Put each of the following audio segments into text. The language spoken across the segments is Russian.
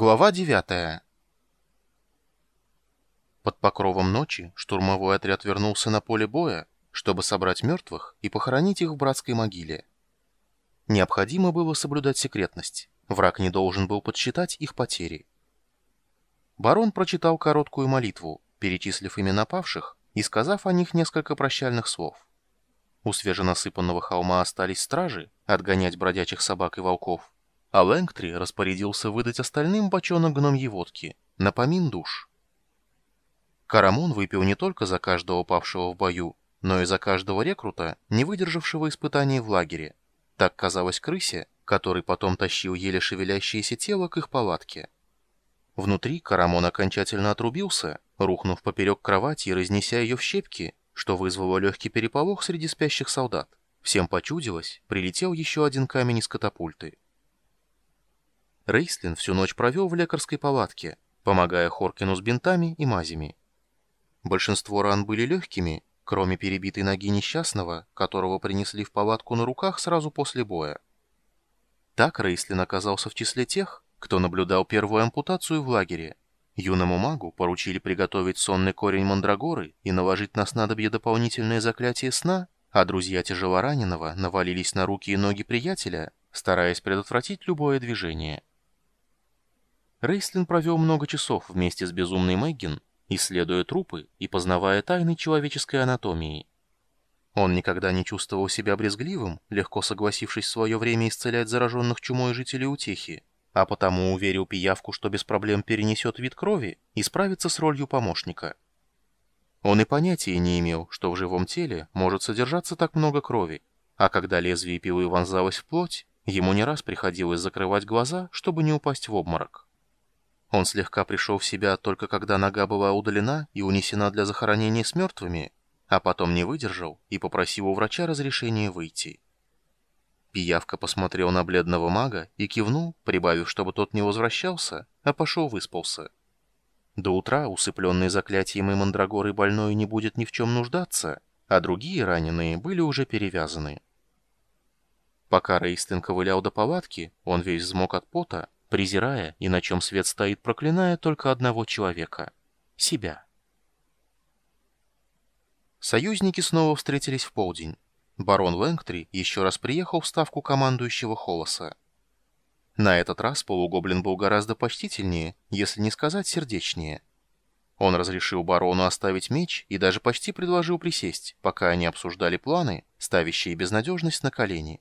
Глава 9 Под покровом ночи штурмовой отряд вернулся на поле боя, чтобы собрать мертвых и похоронить их в братской могиле. Необходимо было соблюдать секретность. Враг не должен был подсчитать их потери. Барон прочитал короткую молитву, перечислив имена павших и сказав о них несколько прощальных слов. У свеженасыпанного холма остались стражи, отгонять бродячих собак и волков, а Лэнгтри распорядился выдать остальным бочонок гномьей водки, напомин душ. Карамон выпил не только за каждого павшего в бою, но и за каждого рекрута, не выдержавшего испытаний в лагере. Так казалось крысе, который потом тащил еле шевелящееся тело к их палатке. Внутри Карамон окончательно отрубился, рухнув поперек кровати и разнеся ее в щепки, что вызвало легкий переполох среди спящих солдат. Всем почудилось, прилетел еще один камень из катапульты. Рейслин всю ночь провел в лекарской палатке, помогая Хоркину с бинтами и мазями. Большинство ран были легкими, кроме перебитой ноги несчастного, которого принесли в палатку на руках сразу после боя. Так Рейслин оказался в числе тех, кто наблюдал первую ампутацию в лагере. Юному магу поручили приготовить сонный корень мандрагоры и наложить на снадобье дополнительное заклятие сна, а друзья тяжелораненого навалились на руки и ноги приятеля, стараясь предотвратить любое движение. Рейслин провел много часов вместе с безумной Мэггин, исследуя трупы и познавая тайны человеческой анатомии. Он никогда не чувствовал себя брезгливым, легко согласившись в свое время исцелять зараженных чумой жителей Утехи, а потому уверил пиявку, что без проблем перенесет вид крови и справится с ролью помощника. Он и понятия не имел, что в живом теле может содержаться так много крови, а когда лезвие пилы вонзалось в плоть, ему не раз приходилось закрывать глаза, чтобы не упасть в обморок. Он слегка пришел в себя только когда нога была удалена и унесена для захоронения с мертвыми, а потом не выдержал и попросил у врача разрешения выйти. Пиявка посмотрел на бледного мага и кивнул, прибавив, чтобы тот не возвращался, а пошел выспался. До утра, усыпленный заклятием и мандрагорой больной не будет ни в чем нуждаться, а другие раненые были уже перевязаны. Пока Рейстлин ковылял до палатки, он весь взмок от пота, презирая и на чем свет стоит проклиная только одного человека — себя. Союзники снова встретились в полдень. Барон Лэнгтри еще раз приехал в ставку командующего Холоса. На этот раз полугоблин был гораздо почтительнее, если не сказать сердечнее. Он разрешил барону оставить меч и даже почти предложил присесть, пока они обсуждали планы, ставящие безнадежность на колени.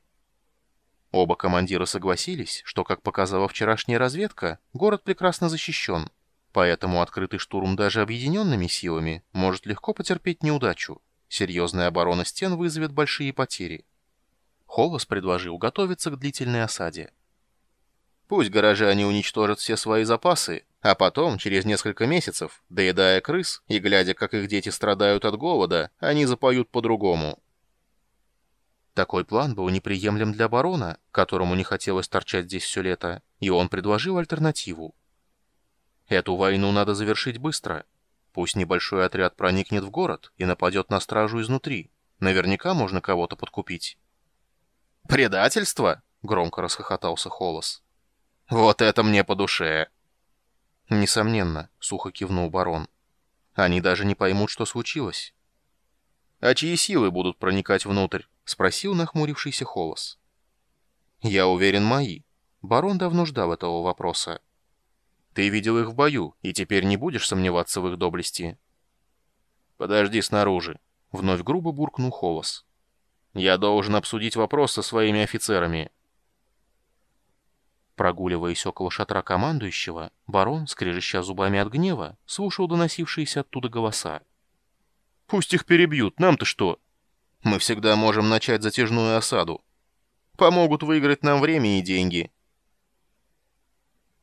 Оба командира согласились, что, как показала вчерашняя разведка, город прекрасно защищен, поэтому открытый штурм даже объединенными силами может легко потерпеть неудачу. Серьезная оборона стен вызовет большие потери. Холос предложил готовиться к длительной осаде. Пусть горожане уничтожат все свои запасы, а потом, через несколько месяцев, доедая крыс и глядя, как их дети страдают от голода, они запоют по-другому. Такой план был неприемлем для барона, которому не хотелось торчать здесь все лето, и он предложил альтернативу. Эту войну надо завершить быстро. Пусть небольшой отряд проникнет в город и нападет на стражу изнутри. Наверняка можно кого-то подкупить. «Предательство?» — громко расхохотался Холос. «Вот это мне по душе!» «Несомненно», — сухо кивнул барон. «Они даже не поймут, что случилось». «А чьи силы будут проникать внутрь?» — спросил нахмурившийся Холос. «Я уверен, мои. Барон давно ждал этого вопроса. Ты видел их в бою, и теперь не будешь сомневаться в их доблести». «Подожди снаружи», — вновь грубо буркнул Холос. «Я должен обсудить вопрос со своими офицерами». Прогуливаясь около шатра командующего, барон, скрежеща зубами от гнева, слушал доносившиеся оттуда голоса. «Пусть их перебьют, нам-то что?» Мы всегда можем начать затяжную осаду. Помогут выиграть нам время и деньги.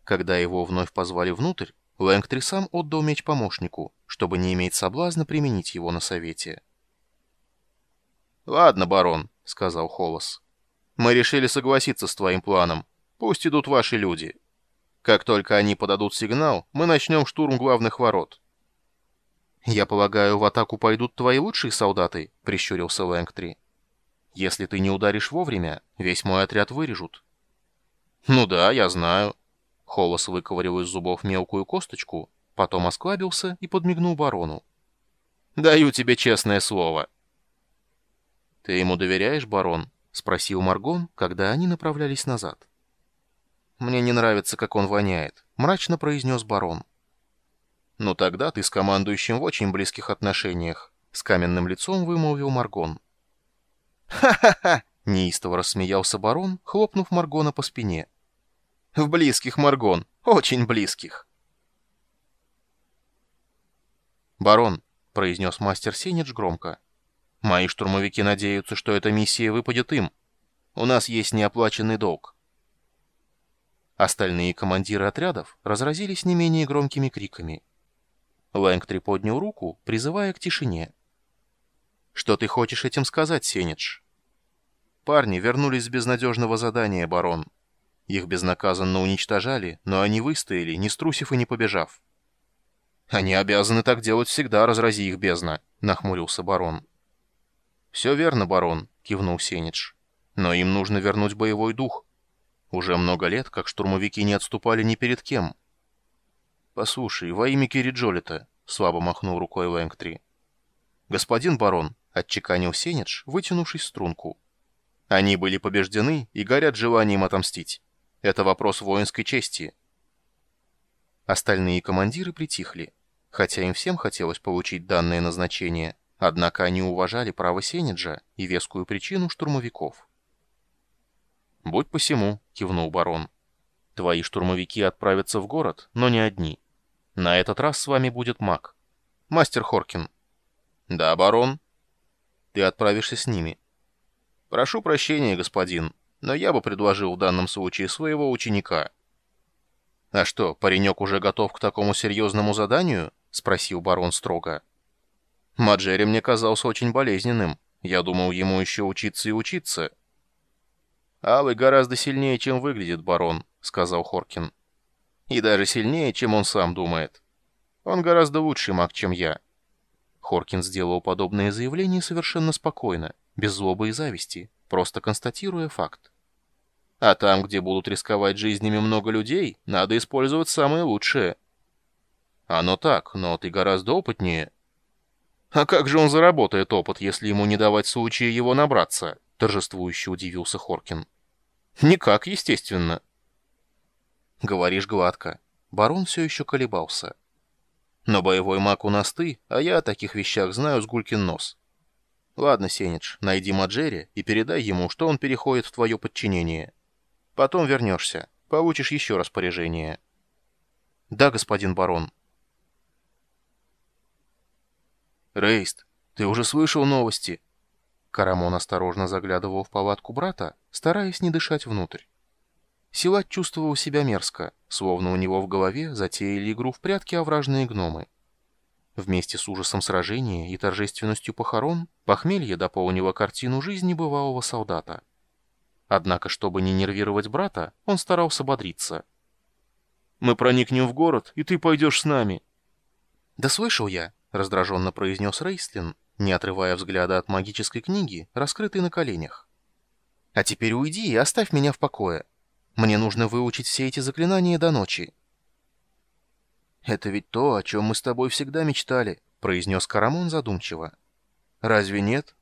Когда его вновь позвали внутрь, Лэнгтри сам отдал меч помощнику, чтобы не иметь соблазна применить его на совете. «Ладно, барон», — сказал Холос. «Мы решили согласиться с твоим планом. Пусть идут ваши люди. Как только они подадут сигнал, мы начнем штурм главных ворот». «Я полагаю, в атаку пойдут твои лучшие солдаты?» — прищурился Лэнгтри. «Если ты не ударишь вовремя, весь мой отряд вырежут». «Ну да, я знаю. Холос выковырил из зубов мелкую косточку, потом осклабился и подмигнул барону. «Даю тебе честное слово». «Ты ему доверяешь, барон?» — спросил Маргон, когда они направлялись назад. «Мне не нравится, как он воняет», — мрачно произнес барон. «Ну тогда ты с командующим в очень близких отношениях», — с каменным лицом вымолвил Маргон. «Ха-ха-ха!» — неистово рассмеялся барон, хлопнув Маргона по спине. «В близких, Маргон, очень близких!» «Барон», — произнес мастер Сенедж громко, — «мои штурмовики надеются, что эта миссия выпадет им. У нас есть неоплаченный долг». Остальные командиры отрядов разразились не менее громкими криками. Лэнгтри поднял руку, призывая к тишине. «Что ты хочешь этим сказать, Сенедж?» «Парни вернулись с безнадежного задания, барон. Их безнаказанно уничтожали, но они выстояли, не струсив и не побежав». «Они обязаны так делать всегда, разрази их бездна», — нахмурился барон. «Все верно, барон», — кивнул Сенедж. «Но им нужно вернуть боевой дух. Уже много лет, как штурмовики не отступали ни перед кем». «Послушай, во имя Кири Джолита», — слабо махнул рукой Лэнгтри. «Господин барон», — отчеканил Сенедж, вытянувшись струнку. «Они были побеждены и горят желанием отомстить. Это вопрос воинской чести». Остальные командиры притихли, хотя им всем хотелось получить данное назначение, однако они уважали право Сенеджа и вескую причину штурмовиков. «Будь посему», — кивнул барон. «Твои штурмовики отправятся в город, но не одни. На этот раз с вами будет маг. Мастер Хоркин». «Да, барон». «Ты отправишься с ними». «Прошу прощения, господин, но я бы предложил в данном случае своего ученика». «А что, паренек уже готов к такому серьезному заданию?» — спросил барон строго. «Маджери мне казался очень болезненным. Я думал, ему еще учиться и учиться». «Алый гораздо сильнее, чем выглядит барон», — сказал Хоркин. «И даже сильнее, чем он сам думает. Он гораздо лучший маг, чем я». Хоркин сделал подобное заявление совершенно спокойно, без злобы и зависти, просто констатируя факт. «А там, где будут рисковать жизнями много людей, надо использовать самое лучшее». «Оно так, но ты гораздо опытнее». «А как же он заработает опыт, если ему не давать случая его набраться?» — торжествующе удивился Хоркин. Никак, естественно. Говоришь гладко. Барон все еще колебался. Но боевой маг у нас ты, а я о таких вещах знаю с гулькин нос. Ладно, Сенедж, найди Маджери и передай ему, что он переходит в твое подчинение. Потом вернешься, получишь еще распоряжение. Да, господин барон. Рейст, ты уже слышал новости? Карамон осторожно заглядывал в палатку брата, стараясь не дышать внутрь. Силат чувствовал себя мерзко, словно у него в голове затеяли игру в прятки овражные гномы. Вместе с ужасом сражения и торжественностью похорон похмелье дополнило картину жизни бывалого солдата. Однако, чтобы не нервировать брата, он старался бодриться. «Мы проникнем в город, и ты пойдешь с нами». «Да слышал я», — раздраженно произнес Рейстлин, не отрывая взгляда от магической книги, раскрытой на коленях. «А теперь уйди и оставь меня в покое. Мне нужно выучить все эти заклинания до ночи». «Это ведь то, о чем мы с тобой всегда мечтали», — произнес Карамон задумчиво. «Разве нет?»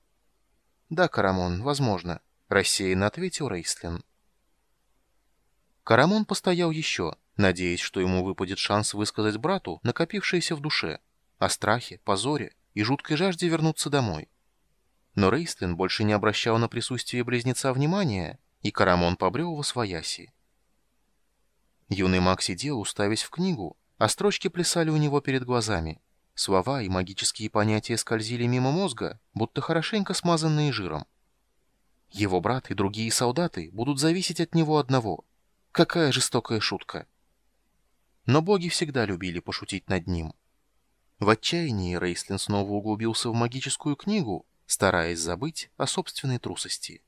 «Да, Карамон, возможно», — рассеянно ответил Рейслин. Карамон постоял еще, надеясь, что ему выпадет шанс высказать брату накопившееся в душе, о страхе, позоре и жуткой жажде вернуться домой. Но Рейстлин больше не обращал на присутствие близнеца внимания, и Карамон побрел во свояси. Юный маг сидел, уставясь в книгу, а строчки плясали у него перед глазами. Слова и магические понятия скользили мимо мозга, будто хорошенько смазанные жиром. Его брат и другие солдаты будут зависеть от него одного. Какая жестокая шутка. Но боги всегда любили пошутить над ним. В отчаянии Рейслин снова углубился в магическую книгу, стараясь забыть о собственной трусости.